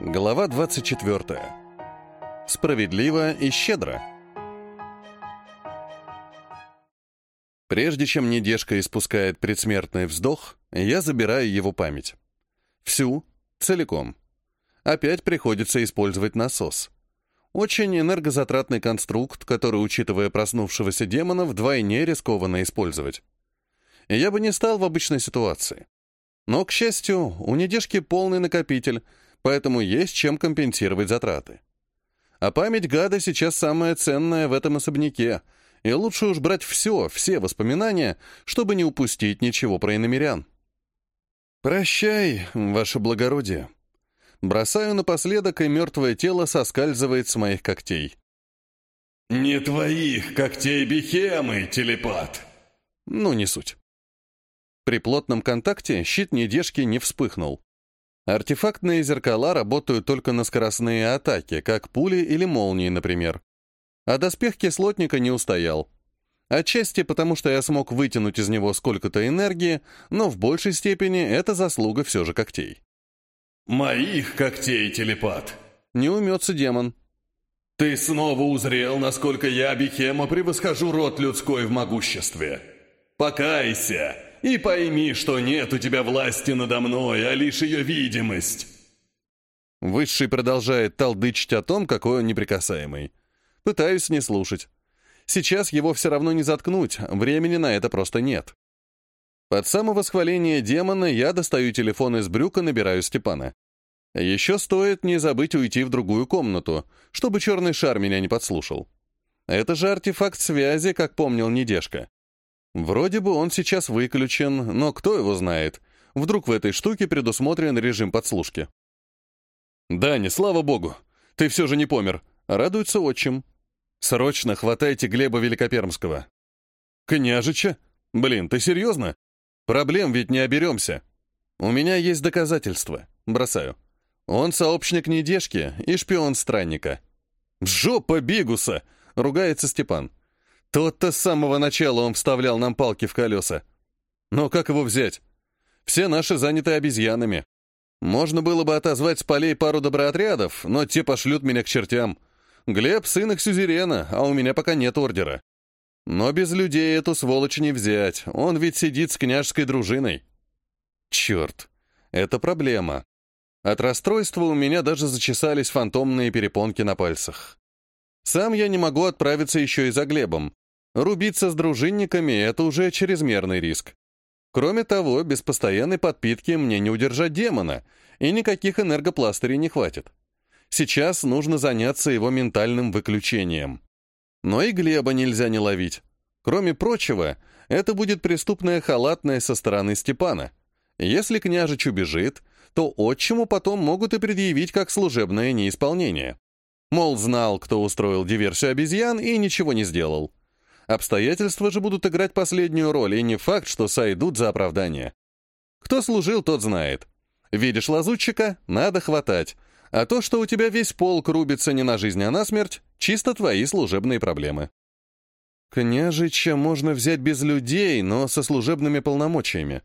Глава 24. Справедливо и щедро. Прежде чем недежка испускает предсмертный вздох, я забираю его память. Всю, целиком. Опять приходится использовать насос. Очень энергозатратный конструкт, который, учитывая проснувшегося демона, вдвойне рискованно использовать. Я бы не стал в обычной ситуации. Но, к счастью, у недежки полный накопитель, поэтому есть чем компенсировать затраты. А память гада сейчас самая ценная в этом особняке, и лучше уж брать все, все воспоминания, чтобы не упустить ничего про иномерян. «Прощай, ваше благородие». Бросаю напоследок, и мертвое тело соскальзывает с моих когтей. «Не твоих когтей бихемы, телепат!» Ну, не суть. При плотном контакте щит недежки не вспыхнул. Артефактные зеркала работают только на скоростные атаки, как пули или молнии, например. А доспех кислотника не устоял. Отчасти потому, что я смог вытянуть из него сколько-то энергии, но в большей степени это заслуга все же когтей. «Моих когтей, телепат!» Не умется демон. «Ты снова узрел, насколько я, Бихема, превосхожу род людской в могуществе. Покайся и пойми, что нет у тебя власти надо мной, а лишь ее видимость». Высший продолжает толдычить о том, какой он неприкасаемый. Пытаюсь не слушать. Сейчас его все равно не заткнуть, времени на это просто нет. Под самовосхваление демона я достаю телефон из брюка, набираю Степана. Еще стоит не забыть уйти в другую комнату, чтобы черный шар меня не подслушал. Это же артефакт связи, как помнил Недежка. Вроде бы он сейчас выключен, но кто его знает. Вдруг в этой штуке предусмотрен режим подслушки. «Даня, слава богу! Ты все же не помер!» — радуется отчим. «Срочно хватайте Глеба Великопермского». «Княжича? Блин, ты серьезно? Проблем ведь не оберемся. У меня есть доказательства. Бросаю. Он сообщник недежки и шпион странника». «Жопа Бигуса!» — ругается Степан. Тот-то с самого начала он вставлял нам палки в колеса. Но как его взять? Все наши заняты обезьянами. Можно было бы отозвать с полей пару доброотрядов, но те пошлют меня к чертям. Глеб — сын их сюзерена, а у меня пока нет ордера. Но без людей эту сволочь не взять, он ведь сидит с княжеской дружиной. Черт, это проблема. От расстройства у меня даже зачесались фантомные перепонки на пальцах. Сам я не могу отправиться еще и за Глебом, Рубиться с дружинниками — это уже чрезмерный риск. Кроме того, без постоянной подпитки мне не удержать демона, и никаких энергопластырей не хватит. Сейчас нужно заняться его ментальным выключением. Но и Глеба нельзя не ловить. Кроме прочего, это будет преступная халатность со стороны Степана. Если княжич убежит, то отчиму потом могут и предъявить как служебное неисполнение. Мол, знал, кто устроил диверсию обезьян и ничего не сделал. Обстоятельства же будут играть последнюю роль, и не факт, что сойдут за оправдание. Кто служил, тот знает. Видишь лазутчика — надо хватать. А то, что у тебя весь полк рубится не на жизнь, а на смерть, чисто твои служебные проблемы. Княжича можно взять без людей, но со служебными полномочиями.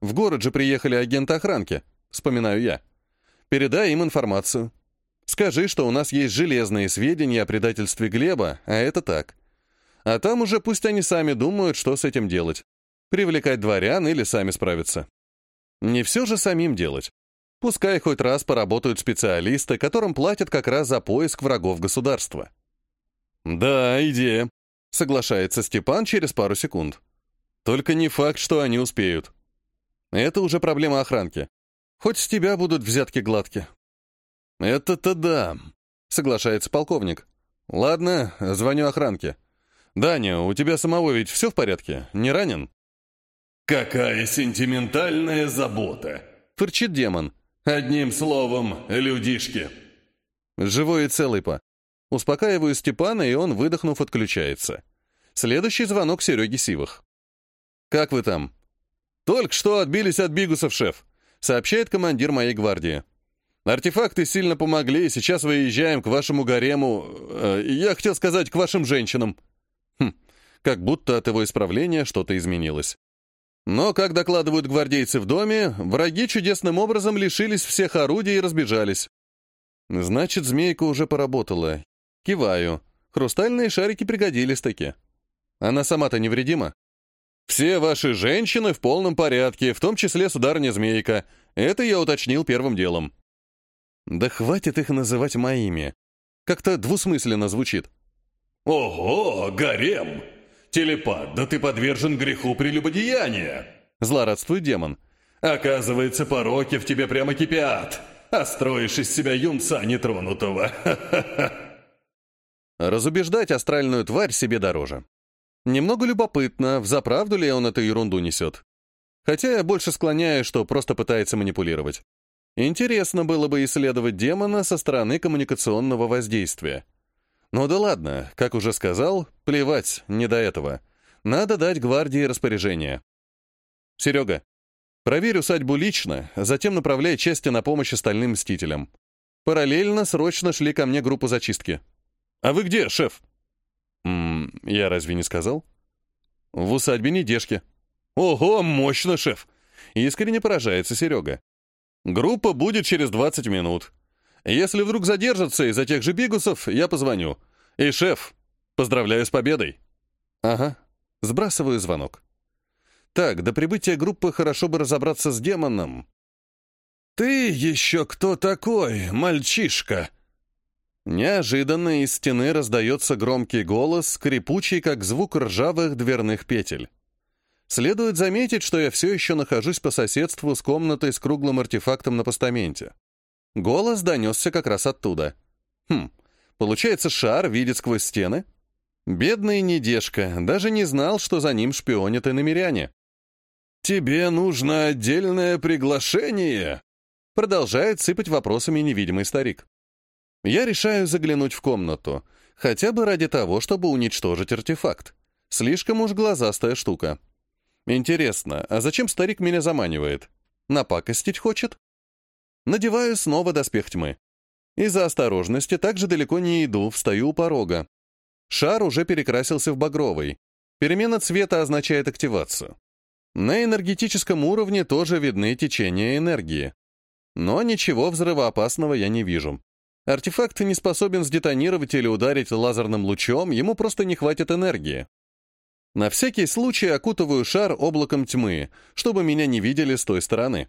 В город же приехали агенты охранки, вспоминаю я. Передай им информацию. Скажи, что у нас есть железные сведения о предательстве Глеба, а это так. А там уже пусть они сами думают, что с этим делать. Привлекать дворян или сами справиться. Не все же самим делать. Пускай хоть раз поработают специалисты, которым платят как раз за поиск врагов государства. «Да, идея», — соглашается Степан через пару секунд. «Только не факт, что они успеют. Это уже проблема охранки. Хоть с тебя будут взятки гладкие». «Это-то да», — соглашается полковник. «Ладно, звоню охранке. «Даня, у тебя самого ведь все в порядке? Не ранен?» «Какая сентиментальная забота!» — фырчит демон. «Одним словом, людишки!» Живой и целый по. Успокаиваю Степана, и он, выдохнув, отключается. Следующий звонок Сереги Сивых. «Как вы там?» «Только что отбились от бигусов, шеф», — сообщает командир моей гвардии. «Артефакты сильно помогли, сейчас выезжаем к вашему гарему... Э, я хотел сказать, к вашим женщинам» как будто от его исправления что-то изменилось. Но, как докладывают гвардейцы в доме, враги чудесным образом лишились всех орудий и разбежались. Значит, змейка уже поработала. Киваю. Хрустальные шарики пригодились таки. Она сама-то невредима? Все ваши женщины в полном порядке, в том числе сударыня змейка. Это я уточнил первым делом. Да хватит их называть моими. Как-то двусмысленно звучит. «Ого, гарем! Телепат, да ты подвержен греху прелюбодеяния!» Злорадствует демон. «Оказывается, пороки в тебе прямо кипят, а строишь из себя юнца нетронутого. Разубеждать астральную тварь себе дороже. Немного любопытно, взаправду ли он эту ерунду несет. Хотя я больше склоняю, что просто пытается манипулировать. Интересно было бы исследовать демона со стороны коммуникационного воздействия. Ну да ладно, как уже сказал, плевать, не до этого. Надо дать гвардии распоряжение. Серега, проверь усадьбу лично, затем направляй части на помощь остальным мстителям. Параллельно срочно шли ко мне группу зачистки. «А вы где, шеф?» «Ммм, я разве не сказал?» «В усадьбе Недежки». «Ого, мощно, шеф!» Искренне поражается Серега. «Группа будет через 20 минут. Если вдруг задержатся из-за тех же бигусов, я позвоню. И, шеф, поздравляю с победой». «Ага». Сбрасываю звонок. «Так, до прибытия группы хорошо бы разобраться с демоном». «Ты еще кто такой, мальчишка?» Неожиданно из стены раздается громкий голос, скрипучий, как звук ржавых дверных петель. Следует заметить, что я все еще нахожусь по соседству с комнатой с круглым артефактом на постаменте. Голос донесся как раз оттуда. Хм, получается, шар видит сквозь стены? Бедный недежка, даже не знал, что за ним шпионят и намеряне. «Тебе нужно отдельное приглашение?» Продолжает сыпать вопросами невидимый старик. Я решаю заглянуть в комнату, хотя бы ради того, чтобы уничтожить артефакт. Слишком уж глазастая штука. Интересно, а зачем старик меня заманивает? Напакостить хочет? Надеваю снова доспех тьмы. Из-за осторожности также далеко не иду, встаю у порога. Шар уже перекрасился в багровый. Перемена цвета означает активацию. На энергетическом уровне тоже видны течения энергии. Но ничего взрывоопасного я не вижу. Артефакт не способен сдетонировать или ударить лазерным лучом, ему просто не хватит энергии. На всякий случай окутываю шар облаком тьмы, чтобы меня не видели с той стороны.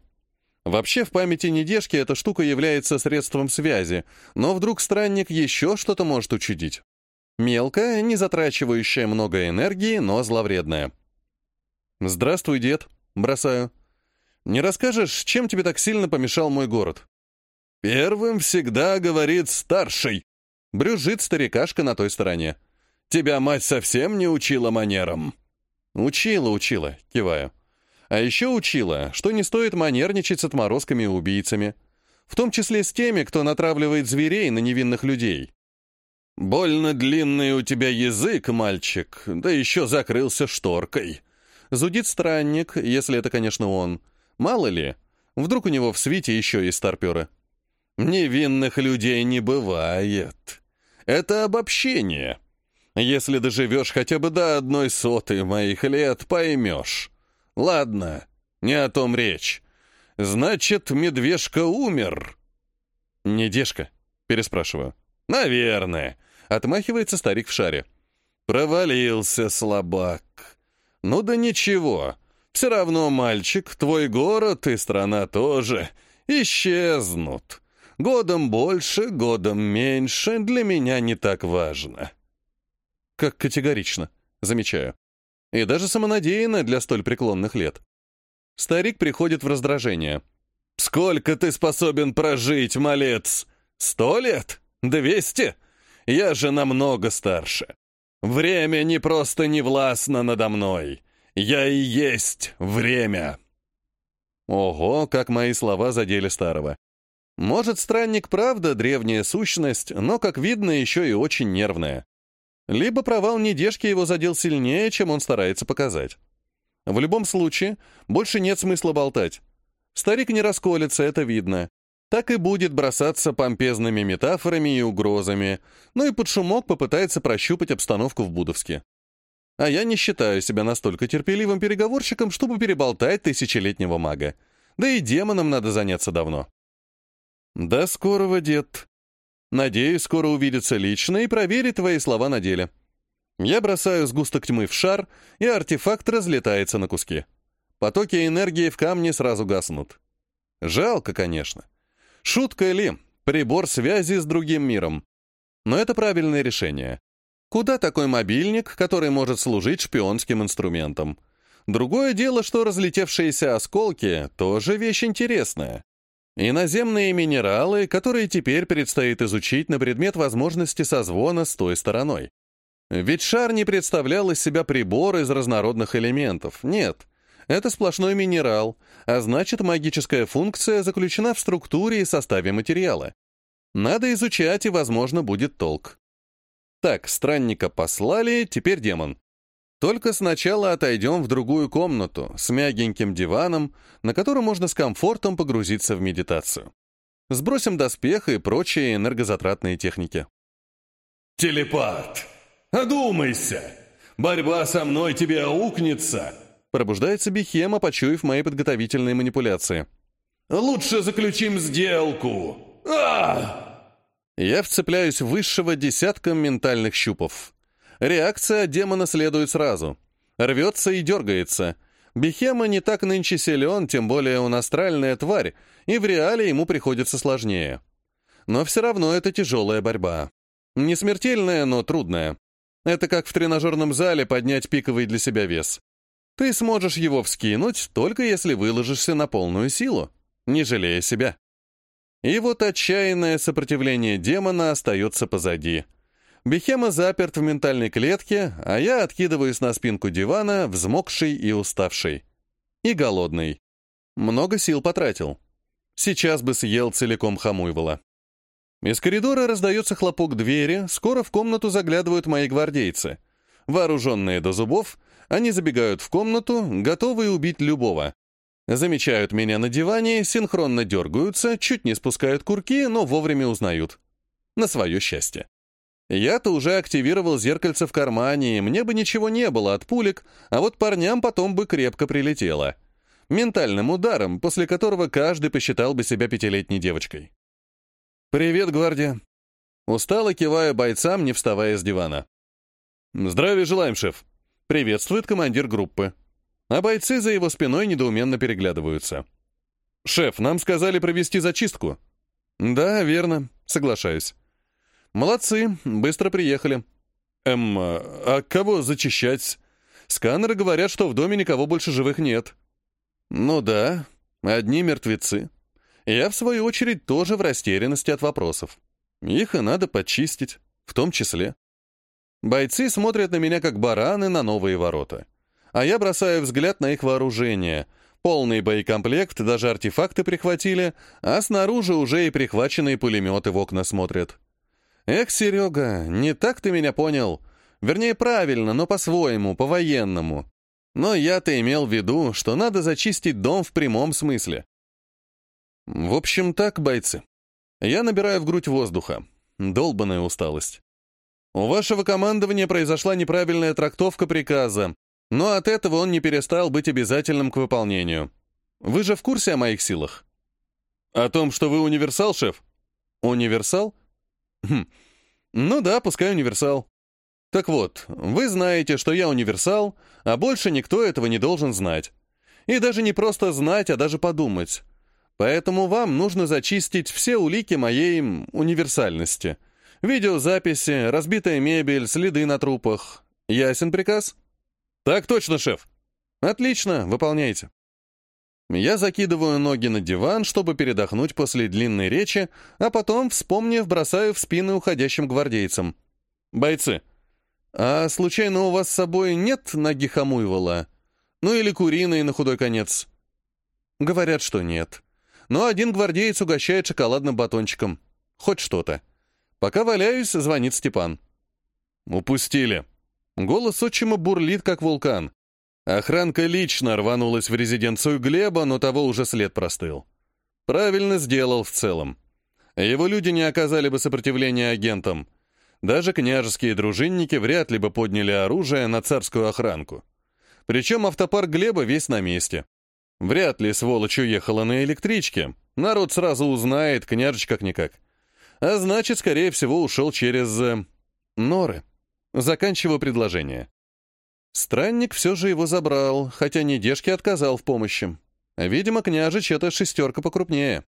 Вообще, в памяти недежки эта штука является средством связи, но вдруг странник еще что-то может учудить. Мелкая, не затрачивающая много энергии, но зловредная. «Здравствуй, дед», — бросаю. «Не расскажешь, чем тебе так сильно помешал мой город?» «Первым всегда говорит старший», — брюзжит старикашка на той стороне. «Тебя мать совсем не учила манерам». «Учила, учила», — киваю. «А еще учила, что не стоит манерничать с отморозками и убийцами, в том числе с теми, кто натравливает зверей на невинных людей». «Больно длинный у тебя язык, мальчик, да еще закрылся шторкой». Зудит странник, если это, конечно, он. Мало ли, вдруг у него в свите еще есть старперы. Невинных людей не бывает. Это обобщение. Если доживешь хотя бы до одной сотой моих лет, поймешь. Ладно, не о том речь. Значит, медвежка умер. Недежка? Переспрашиваю. Наверное. Отмахивается старик в шаре. Провалился слабак. Ну да ничего. Все равно, мальчик, твой город и страна тоже исчезнут. Годом больше, годом меньше, для меня не так важно. Как категорично, замечаю. И даже самонадеянно для столь преклонных лет. Старик приходит в раздражение. «Сколько ты способен прожить, малец? Сто лет? Двести? Я же намного старше. Время не просто не властно надо мной. Я и есть время». Ого, как мои слова задели старого. Может, странник правда древняя сущность, но, как видно, еще и очень нервная. Либо провал недежки его задел сильнее, чем он старается показать. В любом случае, больше нет смысла болтать. Старик не расколется, это видно. Так и будет бросаться помпезными метафорами и угрозами, ну и под шумок попытается прощупать обстановку в Будовске. А я не считаю себя настолько терпеливым переговорщиком, чтобы переболтать тысячелетнего мага. Да и демоном надо заняться давно. «До скорого, дед!» Надеюсь, скоро увидеться лично и проверить твои слова на деле. Я бросаю сгусток тьмы в шар, и артефакт разлетается на куски. Потоки энергии в камне сразу гаснут. Жалко, конечно. Шутка ли? Прибор связи с другим миром. Но это правильное решение. Куда такой мобильник, который может служить шпионским инструментом? Другое дело, что разлетевшиеся осколки — тоже вещь интересная. Иноземные минералы, которые теперь предстоит изучить на предмет возможности созвона с той стороной. Ведь шар не представлял из себя прибор из разнородных элементов. Нет, это сплошной минерал, а значит магическая функция заключена в структуре и составе материала. Надо изучать, и, возможно, будет толк. Так, странника послали, теперь демон. Только сначала отойдем в другую комнату с мягеньким диваном, на котором можно с комфортом погрузиться в медитацию. Сбросим доспех и прочие энергозатратные техники. «Телепат! Одумайся! Борьба со мной тебе аукнется!» Пробуждается Бихема, почуяв мои подготовительные манипуляции. «Лучше заключим сделку! а Я вцепляюсь в высшего десятком ментальных щупов. Реакция демона следует сразу. Рвется и дергается. Бихема не так нынче силен, тем более он астральная тварь, и в реале ему приходится сложнее. Но все равно это тяжелая борьба. Не смертельная, но трудная. Это как в тренажерном зале поднять пиковый для себя вес. Ты сможешь его вскинуть, только если выложишься на полную силу, не жалея себя. И вот отчаянное сопротивление демона остается позади — Бехема заперт в ментальной клетке, а я откидываюсь на спинку дивана, взмокший и уставший. И голодный. Много сил потратил. Сейчас бы съел целиком Хамуйвола. Из коридора раздается хлопок двери, скоро в комнату заглядывают мои гвардейцы. Вооруженные до зубов, они забегают в комнату, готовые убить любого. Замечают меня на диване, синхронно дергаются, чуть не спускают курки, но вовремя узнают. На свое счастье. Я-то уже активировал зеркальце в кармане, и мне бы ничего не было от пулек, а вот парням потом бы крепко прилетело. Ментальным ударом, после которого каждый посчитал бы себя пятилетней девочкой. «Привет, гвардия!» Устало кивая бойцам, не вставая с дивана. «Здравия желаем, шеф!» Приветствует командир группы. А бойцы за его спиной недоуменно переглядываются. «Шеф, нам сказали провести зачистку». «Да, верно, соглашаюсь. «Молодцы, быстро приехали». «Эм, а кого зачищать?» «Сканеры говорят, что в доме никого больше живых нет». «Ну да, одни мертвецы». Я, в свою очередь, тоже в растерянности от вопросов. Их и надо почистить, в том числе. Бойцы смотрят на меня как бараны на новые ворота. А я бросаю взгляд на их вооружение. Полный боекомплект, даже артефакты прихватили, а снаружи уже и прихваченные пулеметы в окна смотрят. «Эх, Серега, не так ты меня понял. Вернее, правильно, но по-своему, по-военному. Но я-то имел в виду, что надо зачистить дом в прямом смысле». В общем, так, бойцы. Я набираю в грудь воздуха. Долбаная усталость. У вашего командования произошла неправильная трактовка приказа, но от этого он не перестал быть обязательным к выполнению. Вы же в курсе о моих силах? О том, что вы универсал, шеф? Универсал? Хм. Ну да, пускай универсал. Так вот, вы знаете, что я универсал, а больше никто этого не должен знать. И даже не просто знать, а даже подумать. Поэтому вам нужно зачистить все улики моей универсальности. Видеозаписи, разбитая мебель, следы на трупах. Ясен приказ? Так точно, шеф. Отлично, выполняйте. Я закидываю ноги на диван, чтобы передохнуть после длинной речи, а потом, вспомнив, бросаю в спины уходящим гвардейцам. «Бойцы, а случайно у вас с собой нет ноги Хамуйвола? Ну или куриной на худой конец?» Говорят, что нет. Но один гвардеец угощает шоколадным батончиком. Хоть что-то. Пока валяюсь, звонит Степан. «Упустили». Голос отчима бурлит, как вулкан. Охранка лично рванулась в резиденцию Глеба, но того уже след простыл. Правильно сделал в целом. Его люди не оказали бы сопротивления агентам. Даже княжеские дружинники вряд ли бы подняли оружие на царскую охранку. Причем автопарк Глеба весь на месте. Вряд ли сволочь уехала на электричке. Народ сразу узнает, княжич как-никак. А значит, скорее всего, ушел через... Э, норы. Заканчиваю предложение. Странник все же его забрал, хотя недежке отказал в помощи. Видимо, княжич — это шестерка покрупнее.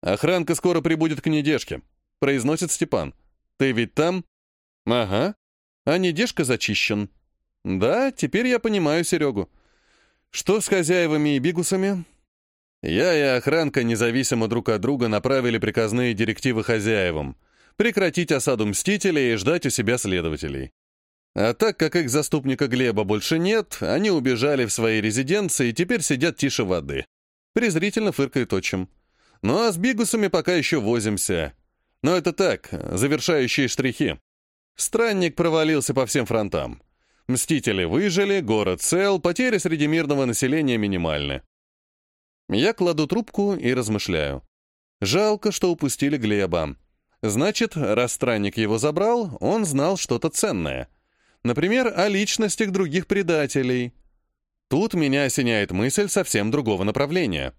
«Охранка скоро прибудет к недежке», — произносит Степан. «Ты ведь там?» «Ага. А недежка зачищен». «Да, теперь я понимаю Серегу. Что с хозяевами и бигусами?» Я и охранка независимо друг от друга направили приказные директивы хозяевам прекратить осаду мстителей и ждать у себя следователей. А так как их заступника Глеба больше нет, они убежали в свои резиденции и теперь сидят тише воды. Презрительно фыркает отчим. Ну а с бигусами пока еще возимся. Но это так, завершающие штрихи. Странник провалился по всем фронтам. Мстители выжили, город цел, потери среди мирного населения минимальны. Я кладу трубку и размышляю. Жалко, что упустили Глеба. Значит, раз странник его забрал, он знал что-то ценное. Например, о личностях других предателей. Тут меня осеняет мысль совсем другого направления.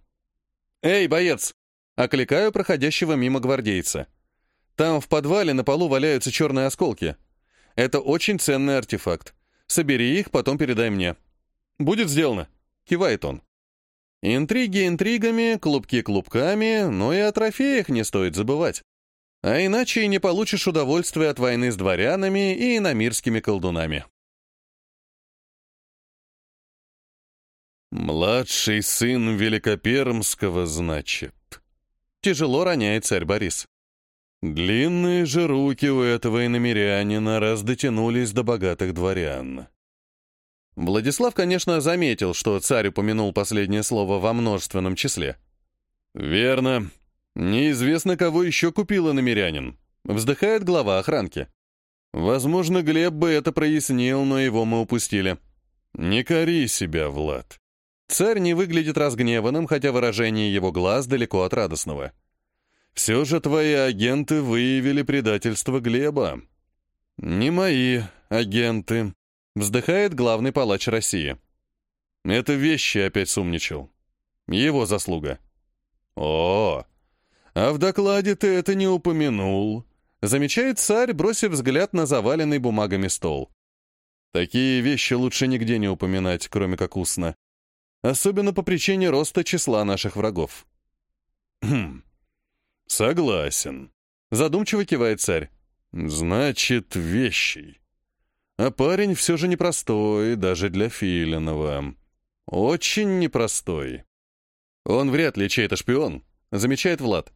«Эй, боец!» — окликаю проходящего мимо гвардейца. «Там в подвале на полу валяются черные осколки. Это очень ценный артефакт. Собери их, потом передай мне». «Будет сделано», — кивает он. Интриги интригами, клубки клубками, но и о трофеях не стоит забывать. А иначе и не получишь удовольствия от войны с дворянами и иномирскими колдунами. «Младший сын Великопермского, значит?» Тяжело роняет царь Борис. Длинные же руки у этого иномирянина раз дотянулись до богатых дворян. Владислав, конечно, заметил, что царь упомянул последнее слово во множественном числе. «Верно. Неизвестно, кого еще купила намерянин. Вздыхает глава охранки. Возможно, Глеб бы это прояснил, но его мы упустили. Не кори себя, Влад. Царь не выглядит разгневанным, хотя выражение его глаз далеко от радостного. Все же твои агенты выявили предательство Глеба. Не мои агенты, вздыхает главный палач России. Это вещи опять сумничал. Его заслуга. О, «А в докладе ты это не упомянул», — замечает царь, бросив взгляд на заваленный бумагами стол. «Такие вещи лучше нигде не упоминать, кроме как устно. Особенно по причине роста числа наших врагов». «Хм, согласен», — задумчиво кивает царь. «Значит, вещи. А парень все же непростой, даже для Филинова. Очень непростой». «Он вряд ли чей-то шпион», — замечает Влад.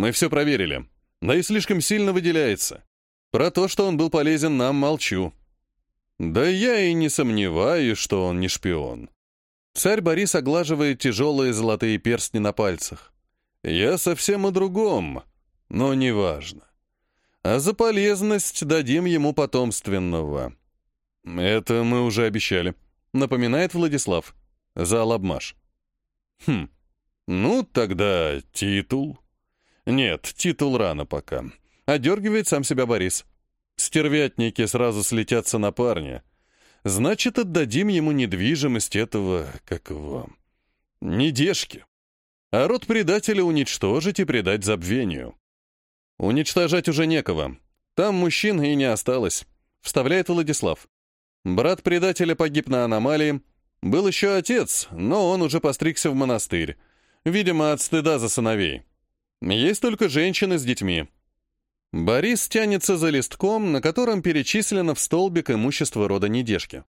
Мы все проверили. Да и слишком сильно выделяется. Про то, что он был полезен нам, молчу. Да я и не сомневаюсь, что он не шпион. Царь Борис оглаживает тяжелые золотые перстни на пальцах. Я совсем о другом, но неважно. А за полезность дадим ему потомственного. Это мы уже обещали, напоминает Владислав. За лабмаш. Хм, ну тогда титул. Нет, титул рано пока. Одергивает сам себя Борис. Стервятники сразу слетятся на парня. Значит, отдадим ему недвижимость этого, как его, недежки. А род предателя уничтожить и предать забвению. Уничтожать уже некого. Там мужчин и не осталось, вставляет Владислав. Брат предателя погиб на аномалии. Был еще отец, но он уже постригся в монастырь. Видимо, от стыда за сыновей. Есть только женщины с детьми. Борис тянется за листком, на котором перечислено в столбик имущество рода недежки.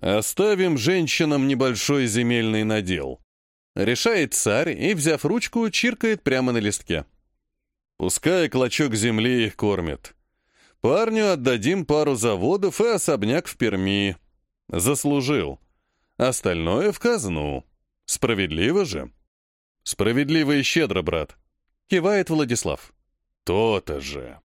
«Оставим женщинам небольшой земельный надел», — решает царь и, взяв ручку, чиркает прямо на листке. «Пускай клочок земли их кормит. Парню отдадим пару заводов и особняк в Перми. Заслужил. Остальное в казну. Справедливо же?» «Справедливо и щедро, брат», — кивает Владислав. «То-то же».